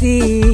see.